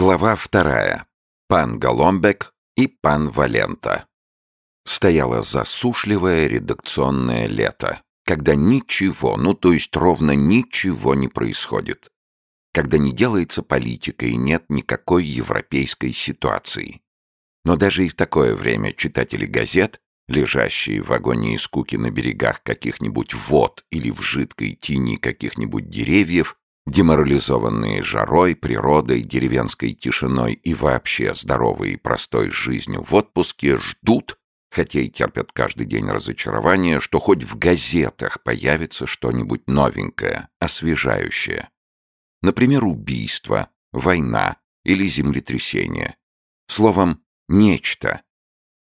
Глава вторая. Пан Голомбек и пан Валента. Стояло засушливое редакционное лето, когда ничего, ну то есть ровно ничего не происходит. Когда не делается политика и нет никакой европейской ситуации. Но даже и в такое время читатели газет, лежащие в агонии скуки на берегах каких-нибудь вод или в жидкой тени каких-нибудь деревьев, деморализованные жарой, природой, деревенской тишиной и вообще здоровой и простой жизнью в отпуске, ждут, хотя и терпят каждый день разочарование, что хоть в газетах появится что-нибудь новенькое, освежающее. Например, убийство, война или землетрясение. Словом, нечто.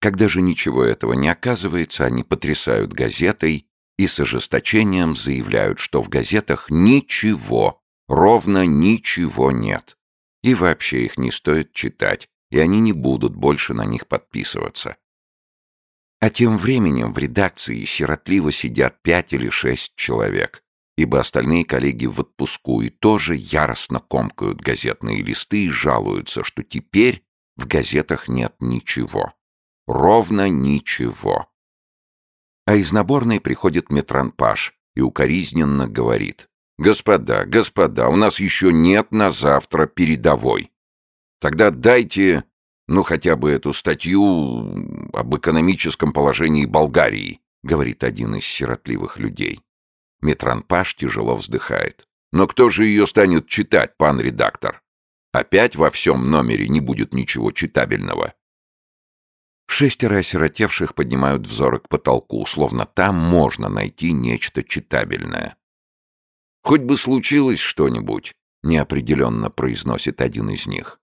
Когда же ничего этого не оказывается, они потрясают газетой и с ожесточением заявляют, что в газетах ничего, ровно ничего нет. И вообще их не стоит читать, и они не будут больше на них подписываться. А тем временем в редакции сиротливо сидят пять или шесть человек, ибо остальные коллеги в отпуску и тоже яростно комкают газетные листы и жалуются, что теперь в газетах нет ничего. Ровно ничего. А из наборной приходит метранпаш и укоризненно говорит. «Господа, господа, у нас еще нет на завтра передовой. Тогда дайте, ну, хотя бы эту статью об экономическом положении Болгарии», говорит один из сиротливых людей. Метранпаш тяжело вздыхает. «Но кто же ее станет читать, пан редактор? Опять во всем номере не будет ничего читабельного». Шестеро осиротевших поднимают взоры к потолку, словно там можно найти нечто читабельное. «Хоть бы случилось что-нибудь», — неопределенно произносит один из них.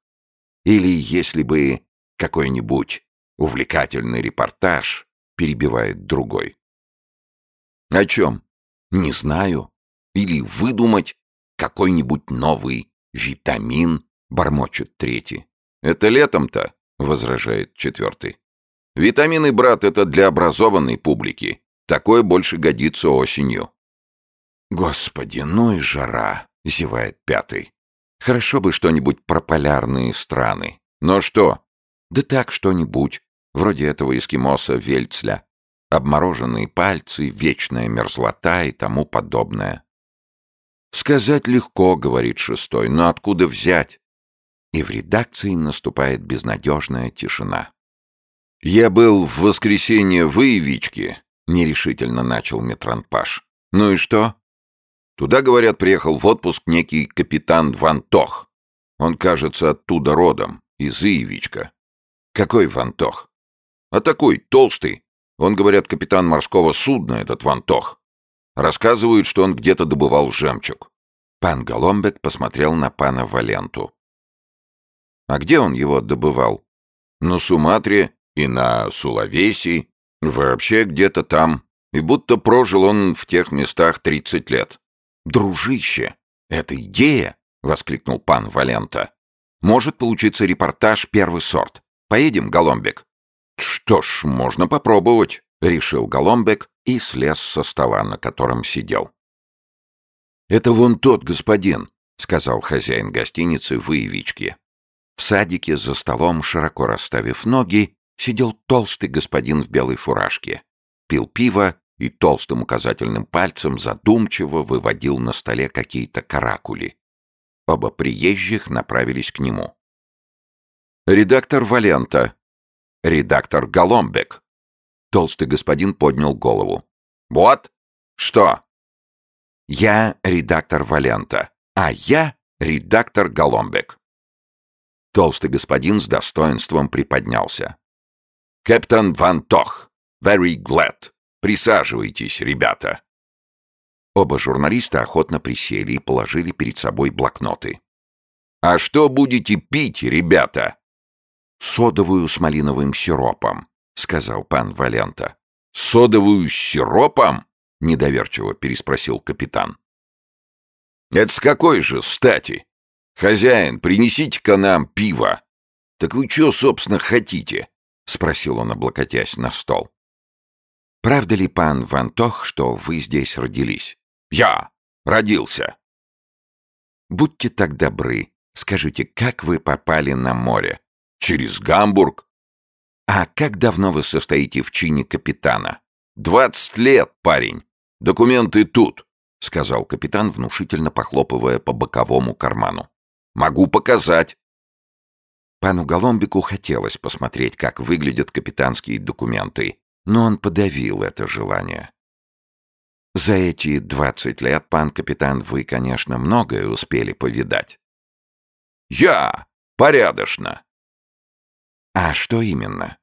«Или если бы какой-нибудь увлекательный репортаж», — перебивает другой. «О чем? Не знаю. Или выдумать какой-нибудь новый витамин», — бормочет третий. «Это летом-то», — возражает четвертый. «Витамины, брат, это для образованной публики. Такое больше годится осенью». «Господи, ну и жара!» — зевает пятый. «Хорошо бы что-нибудь про полярные страны. Но что?» «Да так что-нибудь, вроде этого эскимоса Вельцля. Обмороженные пальцы, вечная мерзлота и тому подобное». «Сказать легко», — говорит шестой, — «но откуда взять?» И в редакции наступает безнадежная тишина. «Я был в воскресенье в Иевичке», — нерешительно начал Метранпаш. «Ну и что?» Туда, говорят, приехал в отпуск некий капитан Ван Тох. Он, кажется, оттуда родом, из Иевичка. Какой Ван Тох? А такой, толстый. Он, говорят, капитан морского судна, этот Ван Тох. Рассказывают, что он где-то добывал жемчуг. Пан Голомбек посмотрел на пана Валенту. А где он его добывал? На Суматре и на Сулавеси. Вообще где-то там. И будто прожил он в тех местах 30 лет. «Дружище, это идея!» — воскликнул пан Валента. «Может получиться репортаж первый сорт. Поедем, Голомбек?» «Что ж, можно попробовать», — решил Голомбек и слез со стола, на котором сидел. «Это вон тот господин», — сказал хозяин гостиницы в Иевичке. В садике за столом, широко расставив ноги, сидел толстый господин в белой фуражке. Пил пиво и толстым указательным пальцем задумчиво выводил на столе какие-то каракули. Оба приезжих направились к нему. «Редактор Валента. Редактор Голомбек». Толстый господин поднял голову. «Вот? Что?» «Я редактор Валента, а я редактор Голомбек». Толстый господин с достоинством приподнялся. «Капитан Ван Тох, very glad. Присаживайтесь, ребята!» Оба журналиста охотно присели и положили перед собой блокноты. «А что будете пить, ребята?» «Содовую с малиновым сиропом», — сказал пан Валента. «Содовую с сиропом?» — недоверчиво переспросил капитан. «Это с какой же стати? Хозяин, принесите-ка нам пиво!» «Так вы что, собственно, хотите?» — спросил он, облокотясь на стол. Правда ли, пан Вантох, что вы здесь родились? Я родился. Будьте так добры, Скажите, как вы попали на море? Через Гамбург. А как давно вы состоите в чине капитана? Двадцать лет, парень. Документы тут, сказал капитан, внушительно похлопывая по боковому карману. Могу показать. Пану Голомбику хотелось посмотреть, как выглядят капитанские документы, но он подавил это желание. За эти двадцать лет, пан капитан, вы, конечно, многое успели повидать. Я порядочно. А что именно?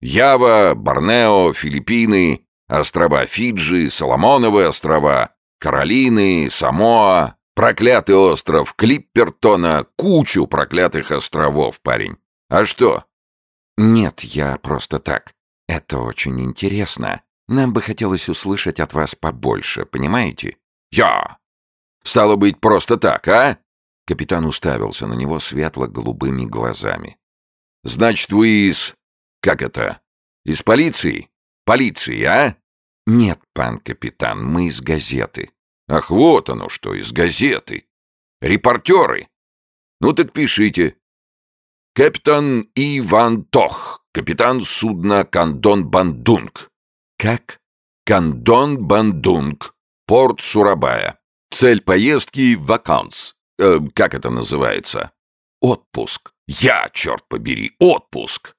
Ява, Борнео, Филиппины, острова Фиджи, Соломоновы острова, Каролины, Самоа, проклятый остров Клиппертона, кучу проклятых островов, парень. А что? Нет, я просто так. Это очень интересно. Нам бы хотелось услышать от вас побольше, понимаете? Я! Стало быть, просто так, а? Капитан уставился на него светло-голубыми глазами. Значит, вы из... Как это? Из полиции? Полиции, а? Нет, пан капитан, мы из газеты. Ах, вот оно что, из газеты. Репортеры. Ну так пишите. Капитан Иван Тох, капитан судна Кандон Бандунг. Как? Кандон Бандунг, порт Сурабая. Цель поездки — ваканс. Э, как это называется? Отпуск. Я, черт побери, отпуск.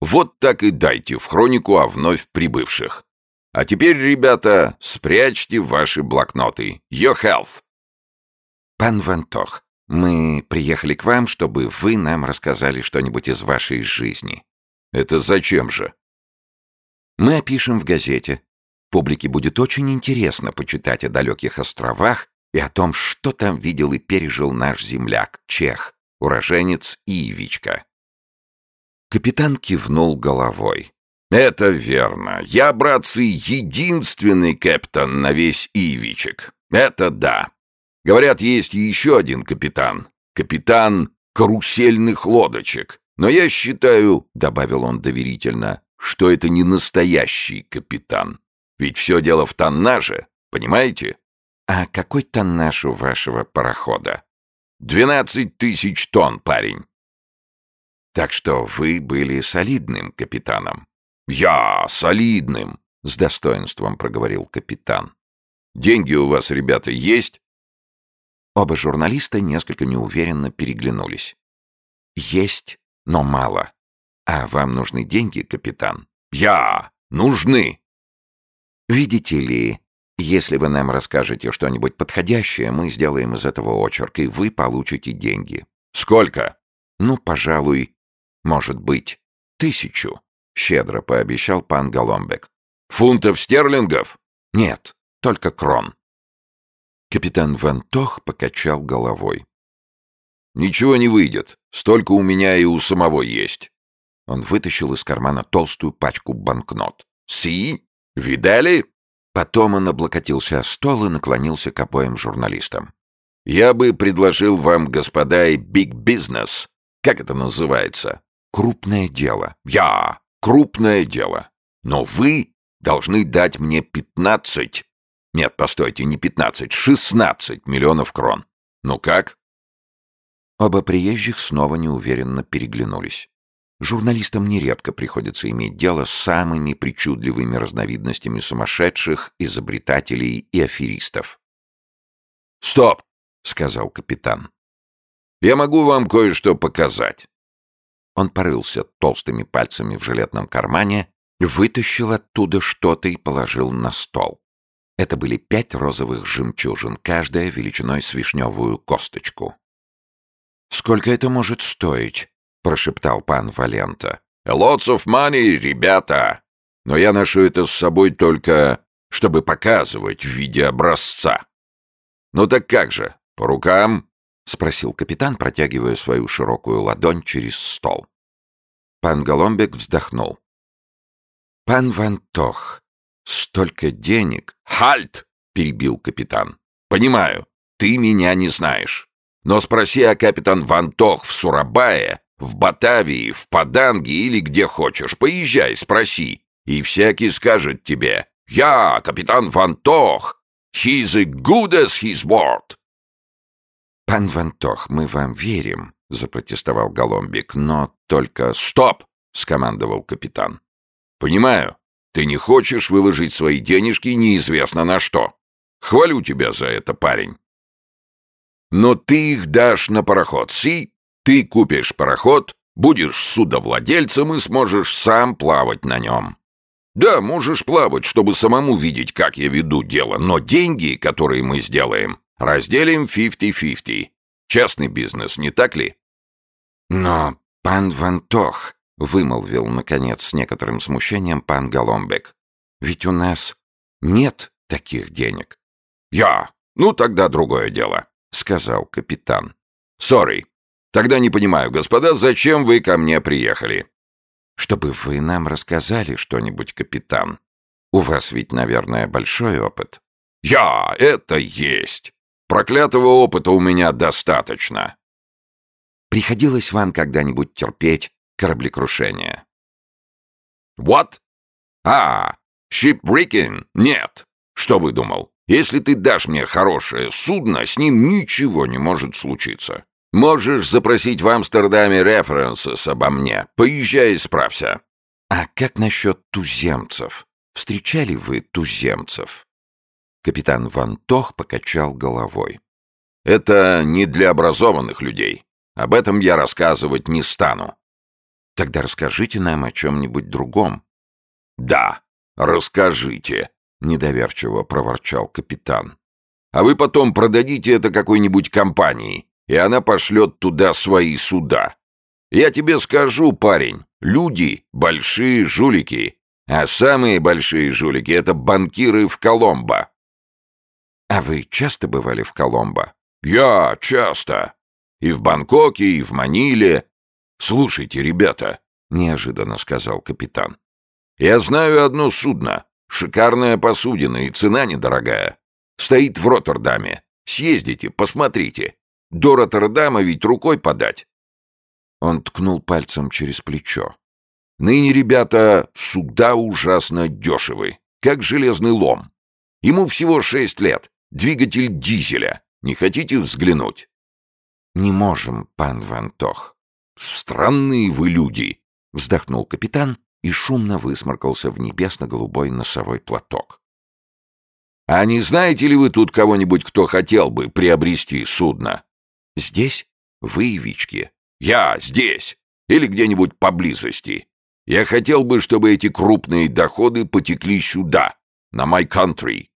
Вот так и дайте в хронику о вновь прибывших. А теперь, ребята, спрячьте ваши блокноты. Your health. Пан Вантох, мы приехали к вам, чтобы вы нам рассказали что-нибудь из вашей жизни. Это зачем же? Мы опишем в газете. Публике будет очень интересно почитать о далеких островах и о том, что там видел и пережил наш земляк, чех, уроженец Иевичка. Капитан кивнул головой. «Это верно. Я, братцы, единственный капитан на весь Иевичек. Это да. Говорят, есть еще один капитан. Капитан карусельных лодочек. Но я считаю, — добавил он доверительно, что это не настоящий капитан. Ведь все дело в тоннаже, понимаете? А какой тоннаж у вашего парохода? Двенадцать тысяч тонн, парень. Так что вы были солидным капитаном. Я солидным, с достоинством проговорил капитан. Деньги у вас, ребята, есть? Оба журналиста несколько неуверенно переглянулись. Есть, но мало. «А вам нужны деньги, капитан?» «Я! Нужны!» «Видите ли, если вы нам расскажете что-нибудь подходящее, мы сделаем из этого очерк, и вы получите деньги». «Сколько?» «Ну, пожалуй, может быть, тысячу», — щедро пообещал пан Голомбек. «Фунтов стерлингов?» «Нет, только крон». Капитан Вантох покачал головой. «Ничего не выйдет. Столько у меня и у самого есть. Он вытащил из кармана толстую пачку банкнот. «Си? Видали?» Потом он облокотился о стол и наклонился к обоим журналистам. «Я бы предложил вам, господа, и биг бизнес. Как это называется?» «Крупное дело». «Я! Крупное дело. Но вы должны дать мне пятнадцать... Нет, постойте, не пятнадцать, шестнадцать миллионов крон. Ну как?» Оба приезжих снова неуверенно переглянулись. Журналистам нередко приходится иметь дело с самыми причудливыми разновидностями сумасшедших, изобретателей и аферистов. «Стоп!» — сказал капитан. «Я могу вам кое-что показать». Он порылся толстыми пальцами в жилетном кармане, вытащил оттуда что-то и положил на стол. Это были пять розовых жемчужин, каждая величиной с вишневую косточку. «Сколько это может стоить?» — прошептал пан Валента. «Lots of money, ребята! Но я ношу это с собой только, чтобы показывать в виде образца. Ну так как же, по рукам?» — спросил капитан, протягивая свою широкую ладонь через стол. Пан Голомбек вздохнул. «Пан Вантох, столько денег!» «Хальт!» — перебил капитан. «Понимаю, ты меня не знаешь. Но спроси о капитан Вантох в Сурабае, в Батавии, в Паданге или где хочешь. Поезжай, спроси. И всякий скажет тебе «Я, капитан Вантох! He's as good as his word!» «Пан Вантох, мы вам верим», — запротестовал Голомбик, «но только...» «Стоп!» — скомандовал капитан. «Понимаю, ты не хочешь выложить свои денежки неизвестно на что. Хвалю тебя за это, парень. Но ты их дашь на пароход, си? Ты купишь пароход, будешь судовладельцем и сможешь сам плавать на нем. Да, можешь плавать, чтобы самому видеть, как я веду дело, но деньги, которые мы сделаем, разделим 50-50. Частный бизнес, не так ли? Но, пан Вантох, — вымолвил, наконец, с некоторым смущением пан Голомбек, — ведь у нас нет таких денег. Я? Ну, тогда другое дело, — сказал капитан. Сори. Тогда не понимаю, господа, зачем вы ко мне приехали? чтобы вы нам рассказали что-нибудь, капитан. У вас ведь, наверное, большой опыт. Я, это есть. Проклятого опыта у меня достаточно. Приходилось вам когда-нибудь терпеть кораблекрушение? What? А, shipwrecking? Нет. Что вы думал? Если ты дашь мне хорошее судно, с ним ничего не может случиться. Можешь запросить в Амстердаме референсес обо мне. Поезжай и справься. А как насчет туземцев? Встречали вы туземцев? Капитан Ван Тох покачал головой. Это не для образованных людей. Об этом я рассказывать не стану. Тогда расскажите нам о чем-нибудь другом. Да, расскажите, недоверчиво проворчал капитан. А вы потом продадите это какой-нибудь компании и она пошлет туда свои суда. Я тебе скажу, парень, люди — большие жулики, а самые большие жулики — это банкиры в Коломбо. А вы часто бывали в Коломбо? Я часто. И в Бангкоке, и в Маниле. Слушайте, ребята, — неожиданно сказал капитан. Я знаю одно судно. Шикарная посудина и цена недорогая. Стоит в Роттердаме. Съездите, посмотрите. До Роттердама ведь рукой подать. Он ткнул пальцем через плечо. Ныне, ребята, суда ужасно дешевы, как железный лом. Ему всего шесть лет, двигатель дизеля. Не хотите взглянуть? Не можем, пан Вантох. Странные вы люди, вздохнул капитан и шумно высморкался в небесно-голубой носовой платок. «А не знаете ли вы тут кого-нибудь, кто хотел бы приобрести судно?» Здесь? В Иевичке? Я здесь. Или где-нибудь поблизости. Я хотел бы, чтобы эти крупные доходы потекли сюда, на my country.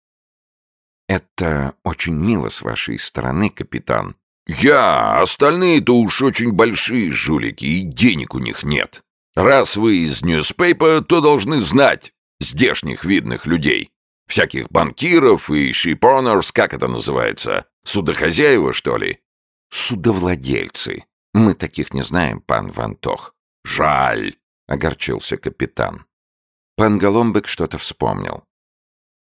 Это очень мило с вашей стороны, капитан. Я, остальные-то уж очень большие жулики, и денег у них нет. Раз вы из Newspaper, то должны знать здешних видных людей. Всяких банкиров и шипонерс, как это называется? Судохозяева, что ли? судовладельцы. Мы таких не знаем, пан Вантох. Жаль, огорчился капитан. Пан Голомбек что-то вспомнил.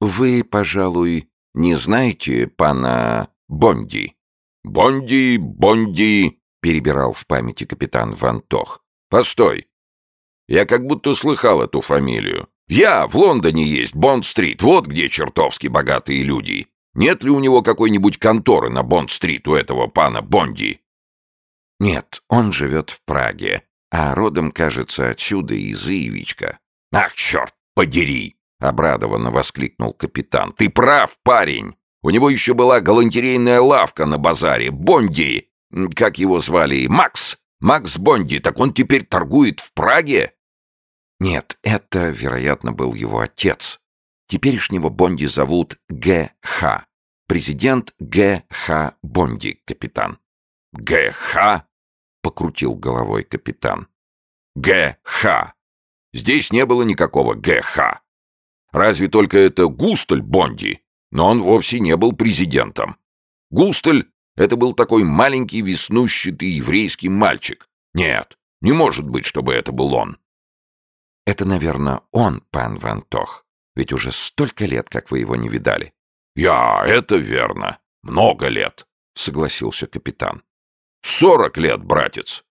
Вы, пожалуй, не знаете пана Бонди? Бонди, Бонди, перебирал в памяти капитан Вантох. Постой. Я как будто слыхал эту фамилию. Я в Лондоне есть, Бонд-стрит, вот где чертовски богатые люди. Нет ли у него какой-нибудь конторы на Бонд-стрит у этого пана Бонди?» «Нет, он живет в Праге, а родом, кажется, отсюда, из Иевичка». «Ах, черт подери!» — обрадованно воскликнул капитан. «Ты прав, парень! У него еще была галантерейная лавка на базаре. Бонди! Как его звали? Макс! Макс Бонди! Так он теперь торгует в Праге?» «Нет, это, вероятно, был его отец», Теперешнего Бонди зовут Г.Х. Президент Г.Х. Бонди, капитан. Г.Х.? Покрутил головой капитан. Г.Х. Здесь не было никакого Г.Х. Разве только это Густаль Бонди, но он вовсе не был президентом. Густаль — это был такой маленький веснущатый еврейский мальчик. Нет, не может быть, чтобы это был он. Это, наверное, он, пан Вантох. Ведь уже столько лет, как вы его не видали. «Я, это верно. Много лет», — согласился капитан. «Сорок лет, братец.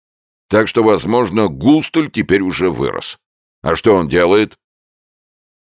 Так что, возможно, Густуль теперь уже вырос. А что он делает?»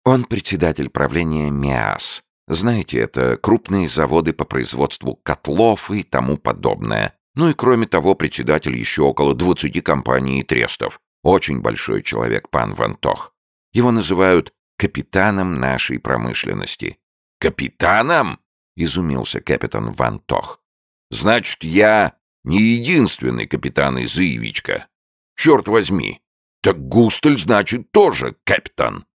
«Он председатель правления МИАС, Знаете, это крупные заводы по производству котлов и тому подобное. Ну и кроме того, председатель еще около 20 компаний и трестов. Очень большой человек, пан Вантох. Его называют капитаном нашей промышленности. «Капитаном?» — изумился капитан Вантох. «Значит, я не единственный капитан из Иевичка. Черт возьми, так Густель, значит, тоже капитан.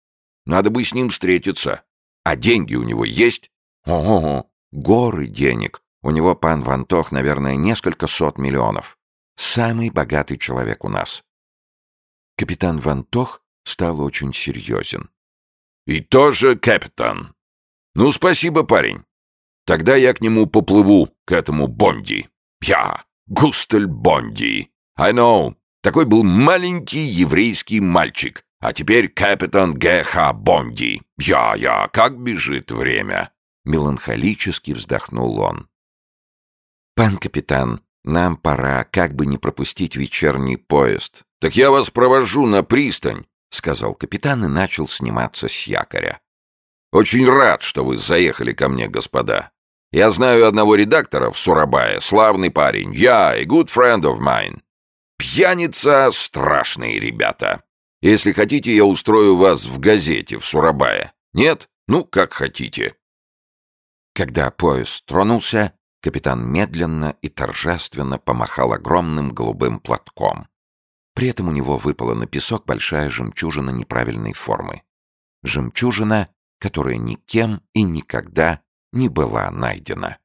Надо бы с ним встретиться. А деньги у него есть? Ого, горы денег. У него пан Вантох, наверное, несколько сот миллионов. Самый богатый человек у нас. Капитан Вантох стал очень серьезен. «И тоже капитан. Ну, спасибо, парень. Тогда я к нему поплыву, к этому Бонди. Я, Густель Бонди. I know. Такой был маленький еврейский мальчик. А теперь капитан Г.Х. Бонди. Я-я, как бежит время!» Меланхолически вздохнул он. «Пан капитан, нам пора, как бы не пропустить вечерний поезд». «Так я вас провожу на пристань», — сказал капитан и начал сниматься с якоря. «Очень рад, что вы заехали ко мне, господа. Я знаю одного редактора в Сурабае, славный парень. Я и good friend of mine. Пьяница — страшные ребята. Если хотите, я устрою вас в газете в Сурабае. Нет? Ну, как хотите». Когда поезд тронулся, капитан медленно и торжественно помахал огромным голубым платком. При этом у него выпала на песок большая жемчужина неправильной формы. Жемчужина, которая никем и никогда не была найдена.